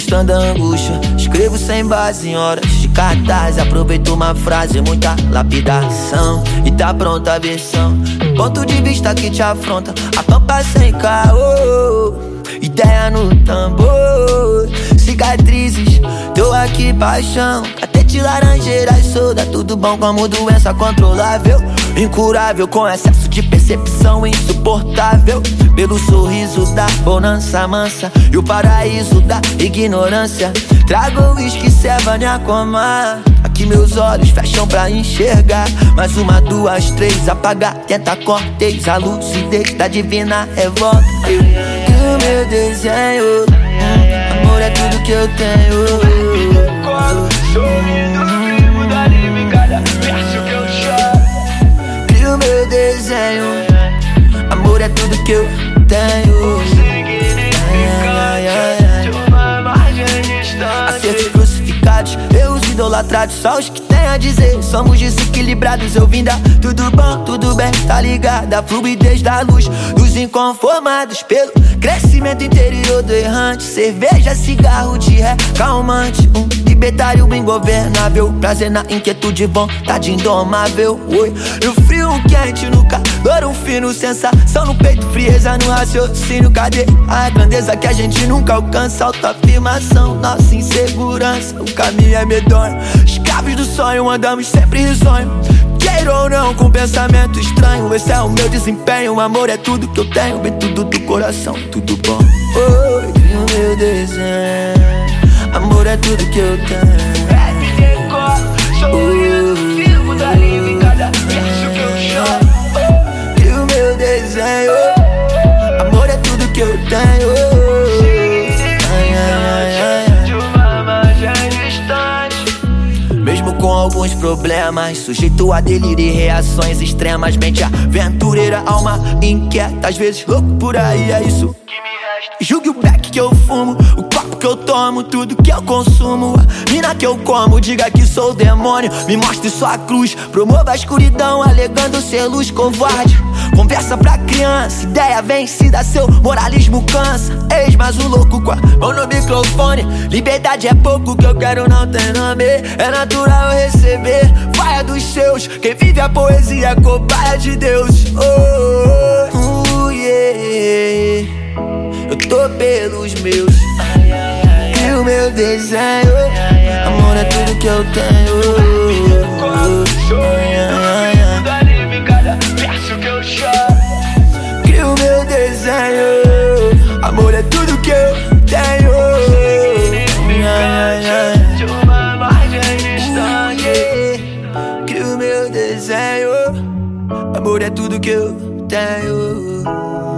Degustando a angústia, escrevo sem base em horas de cartaz. Aproveito uma frase, muita lapidação. E tá pronta a versão. Ponto de vista que te afronta. A pampa sem caô. Ideia no tambor. Cicatrizes, tô aqui paixão. Catete laranjeira e soda. Tudo bom como doença controlável. Incurável com excesso de percepção insuportável. Pelo sorriso da bonança mansa e o paraíso da ignorância. Trago uísque, ceva, comar. Aqui meus olhos fecham pra enxergar. Mais uma, duas, três, apagar. Tenta cortez, a lucidez da divina revolta. Eu, o meu desenho, amor é tudo que eu tenho. Desenho, amor é tudo que eu tenho. Ai, ai, ai, crucificados, erros idolatrados, só os que têm a dizer. Somos desequilibrados, eu vim dar tudo bom, bem, tá ligado? A fluidez da luz dos inconformados pelo crescimento interior do errante. Cerveja, cigarro de ré, calmante. Um libertário ingovernável, prazer na inquietude, vontade indomável. Oi, no frio, quente, no calor, um fino, sensação no peito, frieza no raciocínio. Cadê a grandeza que a gente nunca alcança? Autoafirmação, nossa insegurança. O caminho é medonho, escravos do sonho, andamos sempre risonho. Queiro ou não, com pensamento estranho. Esse é o meu desempenho. Amor é tudo que eu tenho, vem tudo do coração, tudo bom. Oi, meu desenho. Amor é tudo que eu tenho. Alguns problemas, sujeito a delírio e reações extremas. Mente aventureira, alma inquieta, às vezes louco por aí, é isso. Que me. Julgue o beck que eu fumo, o copo que eu tomo, tudo que eu consumo. A mina que eu como, diga que sou o demônio. Me mostre sua cruz, promova a escuridão, alegando ser luz covarde. Conversa pra criança, ideia vencida, seu moralismo cansa. Eis mais um louco com a mão no microfone. Liberdade é pouco que eu quero, não tem nome. É natural receber, vaia dos seus. Quem vive a poesia cobaia de Deus. Oh, oh, Tô pelos meus. Crio meu desenho. Amor é tudo que eu tenho. Que. Crio meu desenho. Amor é tudo que eu tenho. Yeah. Crio meu desenho. Amor é tudo que eu tenho.